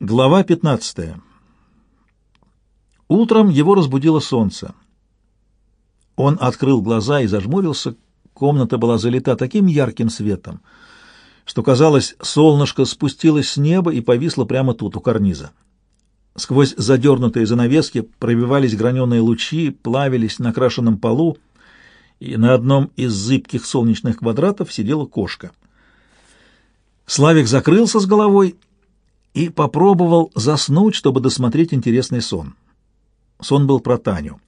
Глава 15. Утром его разбудило солнце. Он открыл глаза и зажмурился. Комната была залита таким ярким светом, что, казалось, солнышко спустилось с неба и повисло прямо тут, у карниза. Сквозь задернутые занавески пробивались граненые лучи, плавились на крашенном полу, и на одном из зыбких солнечных квадратов сидела кошка. Славик закрылся с головой и попробовал заснуть, чтобы досмотреть интересный сон. Сон был про Таню.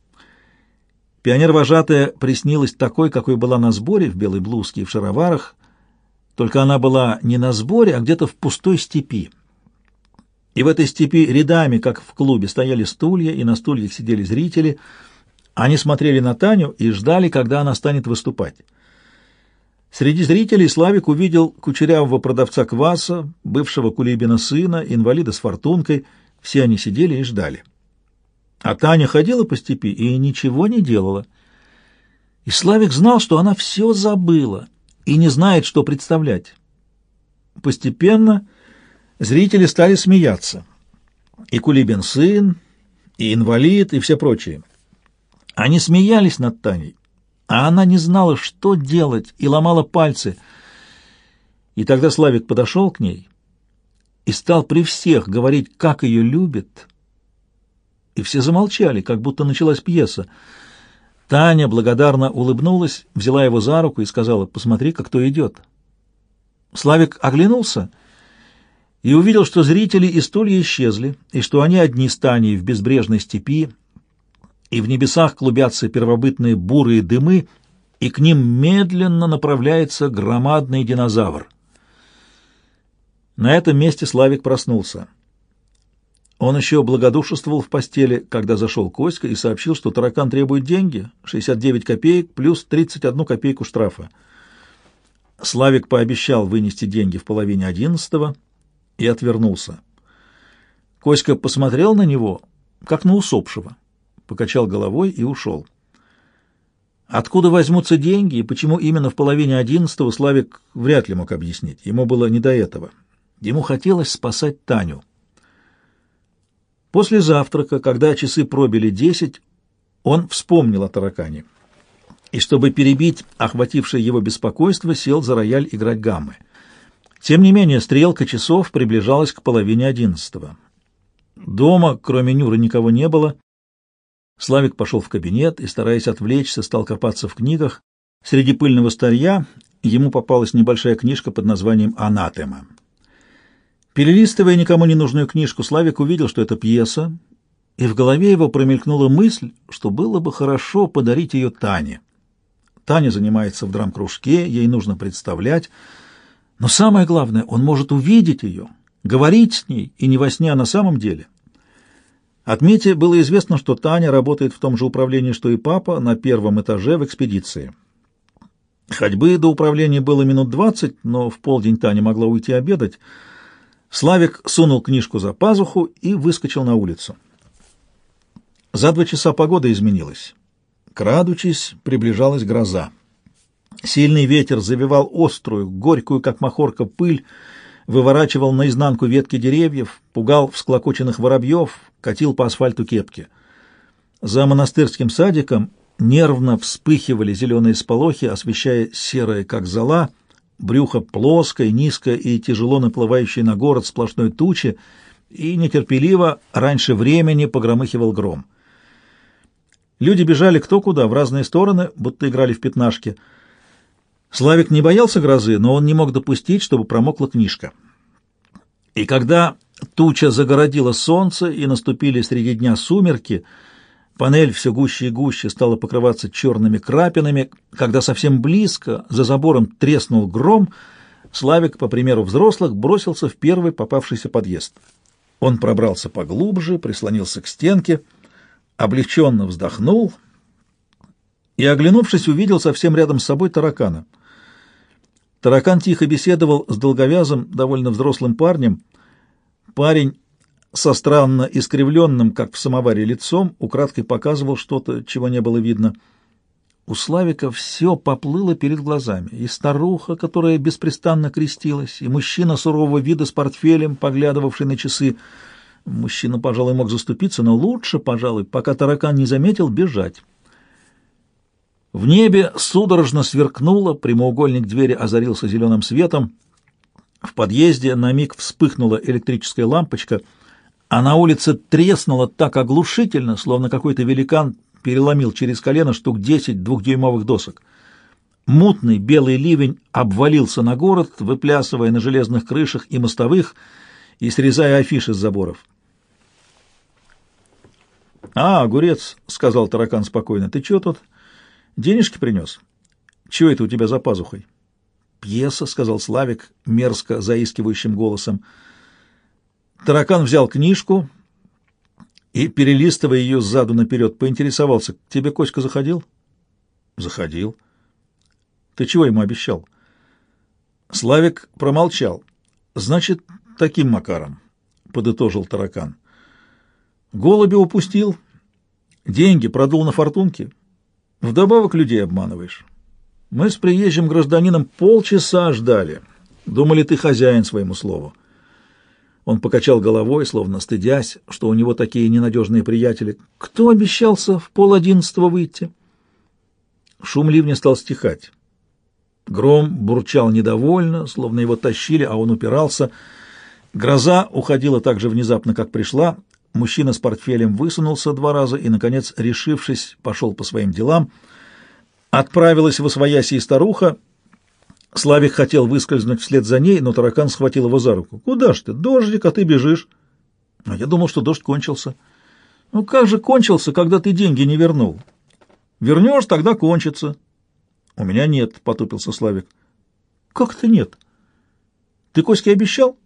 Пионер-вожатая приснилась такой, какой была на сборе, в белой блузке и в шароварах, только она была не на сборе, а где-то в пустой степи. И в этой степи рядами, как в клубе, стояли стулья, и на стульях сидели зрители. Они смотрели на Таню и ждали, когда она станет выступать. Среди зрителей Славик увидел кучерявого продавца кваса, бывшего Кулибина сына, инвалида с фортункой. Все они сидели и ждали. А Таня ходила по степи и ничего не делала. И Славик знал, что она все забыла и не знает, что представлять. Постепенно зрители стали смеяться. И Кулибин сын, и инвалид, и все прочие. Они смеялись над Таней, а она не знала, что делать, и ломала пальцы. И тогда Славик подошел к ней и стал при всех говорить, как ее любит. И все замолчали, как будто началась пьеса. Таня благодарно улыбнулась, взяла его за руку и сказала, «Посмотри-ка, кто идет». Славик оглянулся и увидел, что зрители и стулья исчезли, и что они одни с Таней в безбрежной степи, и в небесах клубятся первобытные бурые дымы, и к ним медленно направляется громадный динозавр. На этом месте Славик проснулся. Он еще благодушествовал в постели, когда зашел Коська и сообщил, что таракан требует деньги, 69 копеек плюс 31 копейку штрафа. Славик пообещал вынести деньги в половине одиннадцатого и отвернулся. Коська посмотрел на него, как на усопшего покачал головой и ушел. Откуда возьмутся деньги и почему именно в половине одиннадцатого Славик вряд ли мог объяснить. Ему было не до этого. Ему хотелось спасать Таню. После завтрака, когда часы пробили десять, он вспомнил о таракане. И чтобы перебить охватившее его беспокойство, сел за рояль играть гаммы. Тем не менее, стрелка часов приближалась к половине одиннадцатого. Дома, кроме Нюры, никого не было. Славик пошел в кабинет и, стараясь отвлечься, стал копаться в книгах. Среди пыльного старья ему попалась небольшая книжка под названием «Анатема». Перелистывая никому не нужную книжку, Славик увидел, что это пьеса, и в голове его промелькнула мысль, что было бы хорошо подарить ее Тане. Таня занимается в драм-кружке, ей нужно представлять, но самое главное, он может увидеть ее, говорить с ней, и не во сне, а на самом деле — от Мити было известно, что Таня работает в том же управлении, что и папа, на первом этаже в экспедиции. Ходьбы до управления было минут двадцать, но в полдень Таня могла уйти обедать. Славик сунул книжку за пазуху и выскочил на улицу. За два часа погода изменилась. Крадучись, приближалась гроза. Сильный ветер завивал острую, горькую, как махорка, пыль, выворачивал наизнанку ветки деревьев, пугал всклокоченных воробьев, катил по асфальту кепки. За монастырским садиком нервно вспыхивали зеленые сполохи, освещая серое, как зола, брюхо плоское, низкое и тяжело наплывающее на город сплошной тучи, и нетерпеливо раньше времени погромыхивал гром. Люди бежали кто куда, в разные стороны, будто играли в пятнашки — Славик не боялся грозы, но он не мог допустить, чтобы промокла книжка. И когда туча загородила солнце и наступили среди дня сумерки, панель все гуще и гуще стала покрываться черными крапинами, когда совсем близко, за забором треснул гром, Славик, по примеру взрослых, бросился в первый попавшийся подъезд. Он пробрался поглубже, прислонился к стенке, облегченно вздохнул и, оглянувшись, увидел совсем рядом с собой таракана — Таракан тихо беседовал с долговязым, довольно взрослым парнем. Парень со странно искривленным, как в самоваре, лицом, украдкой показывал что-то, чего не было видно. У Славика все поплыло перед глазами. И старуха, которая беспрестанно крестилась, и мужчина сурового вида с портфелем, поглядывавший на часы. Мужчина, пожалуй, мог заступиться, но лучше, пожалуй, пока таракан не заметил, бежать. В небе судорожно сверкнуло, прямоугольник двери озарился зеленым светом. В подъезде на миг вспыхнула электрическая лампочка, а на улице треснуло так оглушительно, словно какой-то великан переломил через колено штук десять двухдюймовых досок. Мутный белый ливень обвалился на город, выплясывая на железных крышах и мостовых и срезая афиши с заборов. «А, огурец», — сказал таракан спокойно, — «ты чё тут? Денежки принес? Чего это у тебя за пазухой?» «Пьеса», — сказал Славик мерзко заискивающим голосом. Таракан взял книжку, и, перелистывая ее сзаду наперед, поинтересовался, «К тебе Коська заходил?» «Заходил». «Ты чего ему обещал?» Славик промолчал. «Значит, таким макаром», — подытожил таракан. «Голуби упустил, деньги продул на фортунке, вдобавок людей обманываешь. Мы с приезжим гражданином полчаса ждали, думали, ты хозяин своему слову. Он покачал головой, словно стыдясь, что у него такие ненадежные приятели. Кто обещался в пол одиннадцатого выйти? Шум ливня стал стихать. Гром бурчал недовольно, словно его тащили, а он упирался. Гроза уходила так же внезапно, как пришла. Мужчина с портфелем высунулся два раза и, наконец, решившись, пошел по своим делам. Отправилась в освояси и старуха, Славик хотел выскользнуть вслед за ней, но таракан схватил его за руку. «Куда ж ты? Дождик, а ты бежишь». А я думал, что дождь кончился. «Ну как же кончился, когда ты деньги не вернул?» «Вернешь, тогда кончится». «У меня нет», — потупился Славик. «Как это нет? Ты Коське обещал?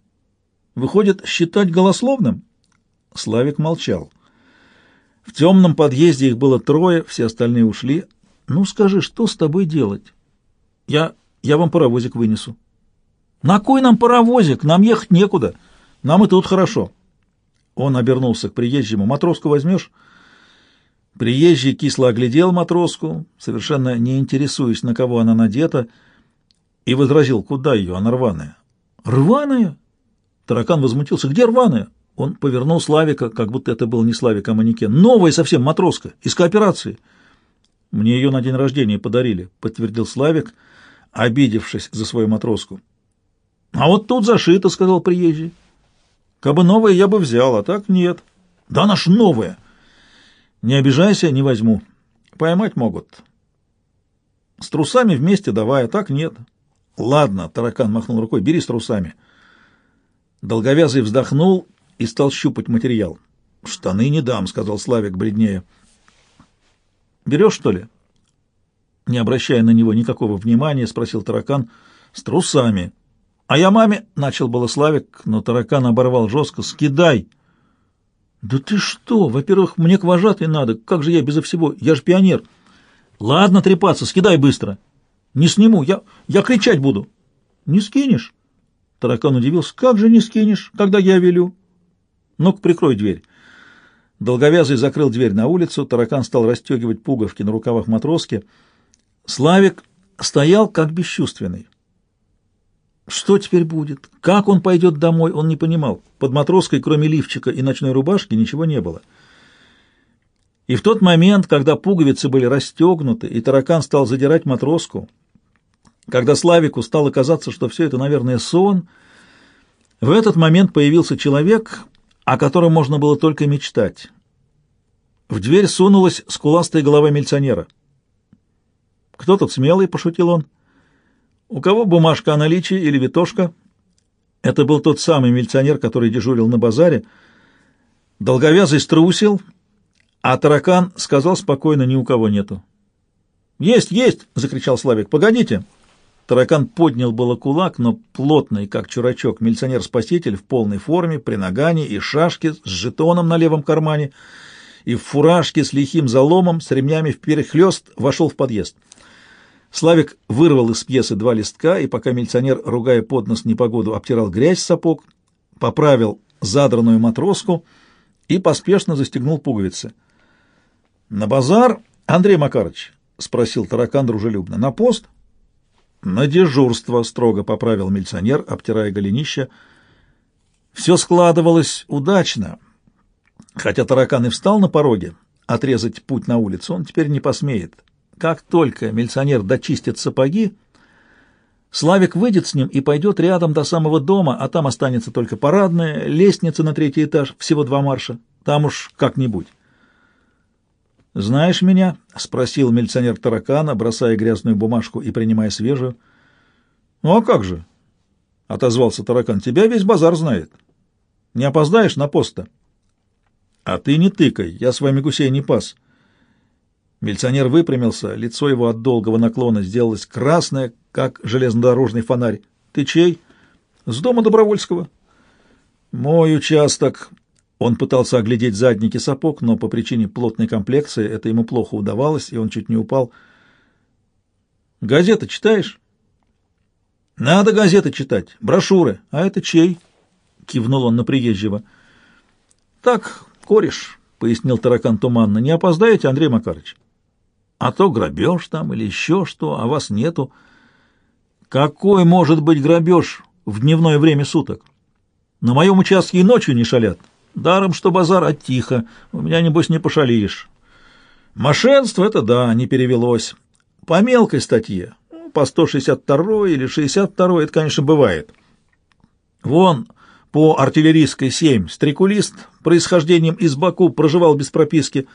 Выходит, считать голословным?» Славик молчал. В темном подъезде их было трое, все остальные ушли. «Ну скажи, что с тобой делать?» «Я я вам паровозик вынесу. На кой нам паровозик? Нам ехать некуда. Нам и тут хорошо. Он обернулся к приезжему. Матроску возьмешь? Приезжий кисло оглядел матроску, совершенно не интересуясь, на кого она надета, и возразил, куда ее, она рваная. «Рваная?» Таракан возмутился. «Где рваная?» Он повернул Славика, как будто это был не Славик, а манекен. «Новая совсем матроска, из кооперации». «Мне ее на день рождения подарили», — подтвердил Славик, — обидевшись за свою матроску. «А вот тут зашито», — сказал приезжий. «Кабы новое я бы взял, а так нет». «Да наш новое!» «Не обижайся, не возьму. Поймать могут». «С трусами вместе давай, а так нет». «Ладно», — таракан махнул рукой, — «бери с трусами». Долговязый вздохнул и стал щупать материал. «Штаны не дам», — сказал Славик бледнее. «Берешь, что ли?» Не обращая на него никакого внимания, спросил таракан с трусами. «А я маме...» — начал было Славик, но таракан оборвал жестко. «Скидай!» «Да ты что? Во-первых, мне к вожатой надо. Как же я безо всего? Я же пионер!» «Ладно трепаться, скидай быстро!» «Не сниму, я, я кричать буду!» «Не скинешь?» Таракан удивился. «Как же не скинешь, когда я велю?» «Ну-ка, прикрой дверь!» Долговязый закрыл дверь на улицу, таракан стал расстегивать пуговки на рукавах матроски — Славик стоял как бесчувственный. Что теперь будет? Как он пойдет домой, он не понимал. Под матроской, кроме лифчика и ночной рубашки, ничего не было. И в тот момент, когда пуговицы были расстегнуты, и таракан стал задирать матроску, когда Славику стало казаться, что все это, наверное, сон, в этот момент появился человек, о котором можно было только мечтать. В дверь сунулась скуластая голова милиционера — «Кто тут смелый?» — пошутил он. «У кого бумажка о наличии или витошка?» Это был тот самый милиционер, который дежурил на базаре. Долговязый струсил, а таракан сказал спокойно, ни у кого нету. «Есть, есть!» — закричал Славик. «Погодите!» Таракан поднял было кулак, но плотный, как чурачок, милиционер-спаситель в полной форме, при нагане и шашке с жетоном на левом кармане и в фуражке с лихим заломом, с ремнями вперехлёст, вошел в подъезд. Славик вырвал из пьесы два листка, и пока милиционер, ругая под нос непогоду, обтирал грязь сапог, поправил задранную матроску и поспешно застегнул пуговицы. «На базар, Андрей Макарович, — спросил таракан дружелюбно. «На пост?» «На дежурство», — строго поправил милиционер, обтирая голенище. Все складывалось удачно. Хотя таракан и встал на пороге, отрезать путь на улицу он теперь не посмеет. Как только милиционер дочистит сапоги, Славик выйдет с ним и пойдет рядом до самого дома, а там останется только парадная, лестница на третий этаж, всего два марша. Там уж как-нибудь. «Знаешь меня?» — спросил милиционер таракана, бросая грязную бумажку и принимая свежую. «Ну а как же?» — отозвался таракан. «Тебя весь базар знает. Не опоздаешь на пост-то?» «А ты не тыкай, я с вами гусей не пас». Милиционер выпрямился, лицо его от долгого наклона сделалось красное, как железнодорожный фонарь. «Ты чей?» «С дома Добровольского». «Мой участок». Он пытался оглядеть задники сапог, но по причине плотной комплекции это ему плохо удавалось, и он чуть не упал. «Газеты читаешь?» «Надо газеты читать, брошюры. А это чей?» — кивнул он на приезжего. «Так, кореш», — пояснил таракан туманно. «Не опоздаете, Андрей Макарович?» «А то грабеж там или еще что, а вас нету». Какой может быть грабеж в дневное время суток? На моем участке и ночью не шалят. Даром, что базар, а тихо. У меня, небось, не пошалишь. Мошенство — это да, не перевелось. По мелкой статье, ну, по 162 или 62 это, конечно, бывает. Вон, по артиллерийской 7, стрекулист, происхождением из Баку, проживал без прописки,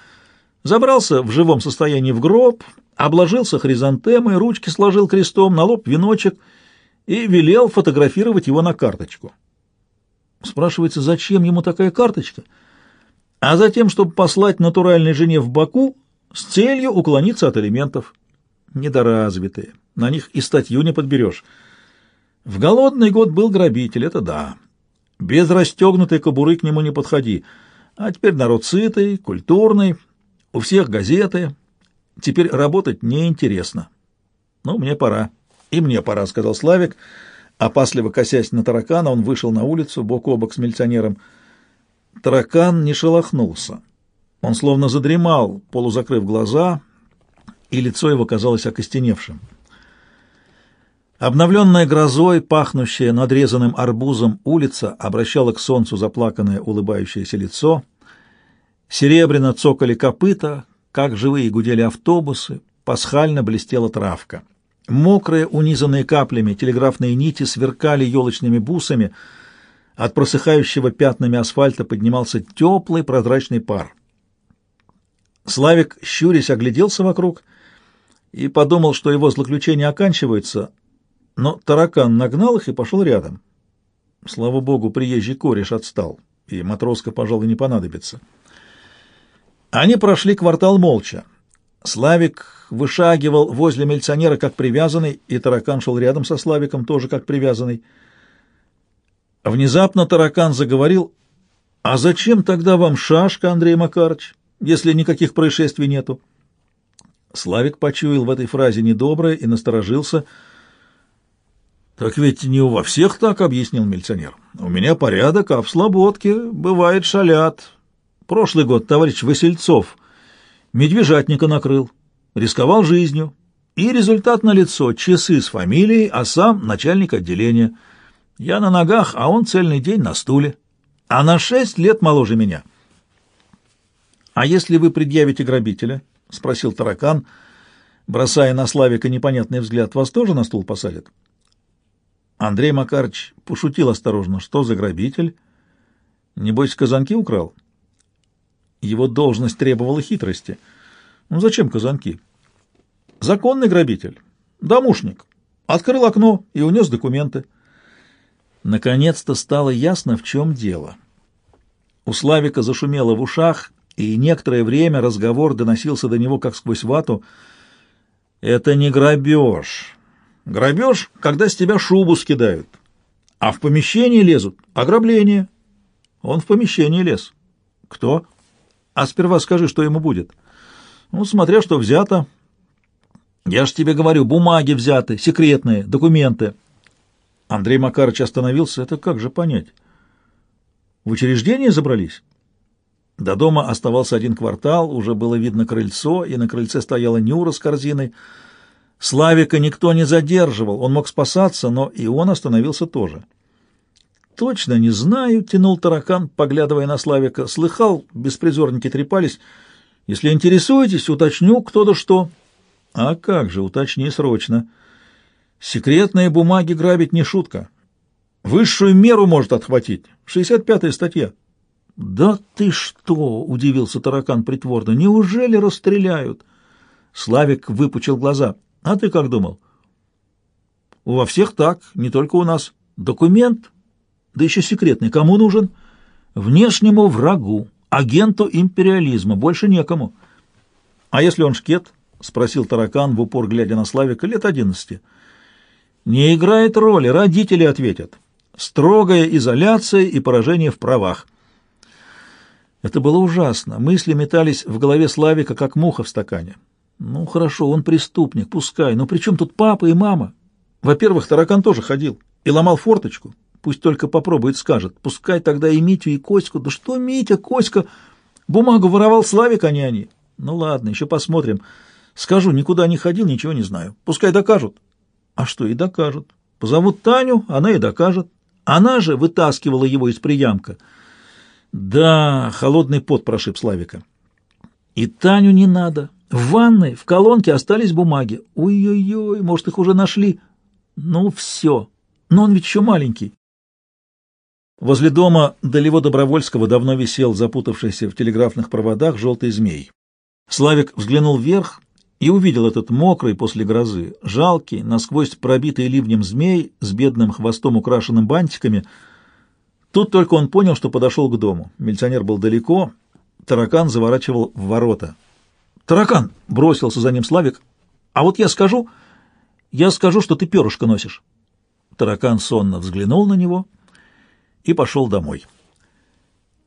забрался в живом состоянии в гроб, обложился хризантемой, ручки сложил крестом, на лоб веночек и велел фотографировать его на карточку. Спрашивается, зачем ему такая карточка? А затем, чтобы послать натуральной жене в Баку с целью уклониться от элементов. Недоразвитые, на них и статью не подберешь. В голодный год был грабитель, это да. Без расстегнутой кобуры к нему не подходи. А теперь народ сытый, культурный, у всех газеты, Теперь работать неинтересно. Ну, мне пора. И мне пора, сказал Славик. Опасливо косясь на таракана, он вышел на улицу, бок о бок с милиционером. Таракан не шелохнулся. Он словно задремал, полузакрыв глаза, и лицо его казалось окостеневшим. Обновленная грозой, пахнущая надрезанным арбузом улица обращала к солнцу заплаканное улыбающееся лицо. Серебряно цокали копыта, как живые гудели автобусы, пасхально блестела травка. Мокрые, унизанные каплями, телеграфные нити сверкали елочными бусами. От просыхающего пятнами асфальта поднимался теплый прозрачный пар. Славик, щурясь, огляделся вокруг и подумал, что его злоключения оканчиваются, но таракан нагнал их и пошел рядом. Слава богу, приезжий кореш отстал, и матроска, пожалуй, не понадобится. Они прошли квартал молча. Славик вышагивал возле милиционера как привязанный, и таракан шел рядом со Славиком тоже как привязанный. Внезапно таракан заговорил, «А зачем тогда вам шашка, Андрей Макарович, если никаких происшествий нету?» Славик почуял в этой фразе недоброе и насторожился. «Так ведь не во всех так», — объяснил милиционер. «У меня порядок, а в слободке, бывает, шалят. Прошлый год товарищ Васильцов медвежатника накрыл, рисковал жизнью, и результат налицо — часы с фамилией, а сам начальник отделения. Я на ногах, а он цельный день на стуле. А на шесть лет моложе меня. — А если вы предъявите грабителя? — спросил таракан, бросая на Славика непонятный взгляд. — Вас тоже на стул посадят? Андрей Макарович пошутил осторожно. — Что за грабитель? Небось, казанки украл? — его должность требовала хитрости. Ну зачем казанки? Законный грабитель, домушник. Открыл окно и унес документы. Наконец-то стало ясно, в чем дело. У Славика зашумело в ушах, и некоторое время разговор доносился до него как сквозь вату. «Это не грабеж. Грабеж, когда с тебя шубу скидают. А в помещении лезут. Ограбление». Он в помещении лез. «Кто?» А сперва скажи, что ему будет. Ну, смотря что взято. Я ж тебе говорю, бумаги взяты, секретные, документы. Андрей Макарович остановился. Это как же понять? В учреждение забрались? До дома оставался один квартал, уже было видно крыльцо, и на крыльце стояла Нюра с корзиной. Славика никто не задерживал, он мог спасаться, но и он остановился тоже. «Точно не знаю», — тянул таракан, поглядывая на Славика. «Слыхал, беспризорники трепались. Если интересуетесь, уточню, кто да что». «А как же, уточни срочно. Секретные бумаги грабить не шутка. Высшую меру может отхватить. 65-я статья». «Да ты что!» — удивился таракан притворно. «Неужели расстреляют?» Славик выпучил глаза. «А ты как думал?» «Во всех так, не только у нас. Документ, да еще секретный. Кому нужен?» «Внешнему врагу, агенту империализма, больше некому». «А если он шкет?» — спросил таракан, в упор глядя на Славика, лет одиннадцати. «Не играет роли, родители ответят. Строгая изоляция и поражение в правах». Это было ужасно. Мысли метались в голове Славика, как муха в стакане. Ну, хорошо, он преступник, пускай. Но при чем тут папа и мама? Во-первых, таракан тоже ходил и ломал форточку. Пусть только попробует, скажет. Пускай тогда и Митю, и Коську. Да что Митя, Коська? Бумагу воровал Славик, а не они. Ну ладно, еще посмотрим. Скажу, никуда не ходил, ничего не знаю. Пускай докажут. А что, и докажут. Позовут Таню, она и докажет. Она же вытаскивала его из приямка. Да, холодный пот прошиб Славика. И Таню не надо. В ванной, в колонке остались бумаги. Ой-ой-ой, может, их уже нашли. Ну, все. Но он ведь еще маленький. Возле дома Долево Добровольского давно висел запутавшийся в телеграфных проводах желтый змей. Славик взглянул вверх и увидел этот мокрый после грозы, жалкий, насквозь пробитый ливнем змей с бедным хвостом, украшенным бантиками — Тут только он понял, что подошел к дому. Милиционер был далеко, таракан заворачивал в ворота. «Таракан!» — бросился за ним Славик. «А вот я скажу, я скажу, что ты перышко носишь». Таракан сонно взглянул на него и пошел домой.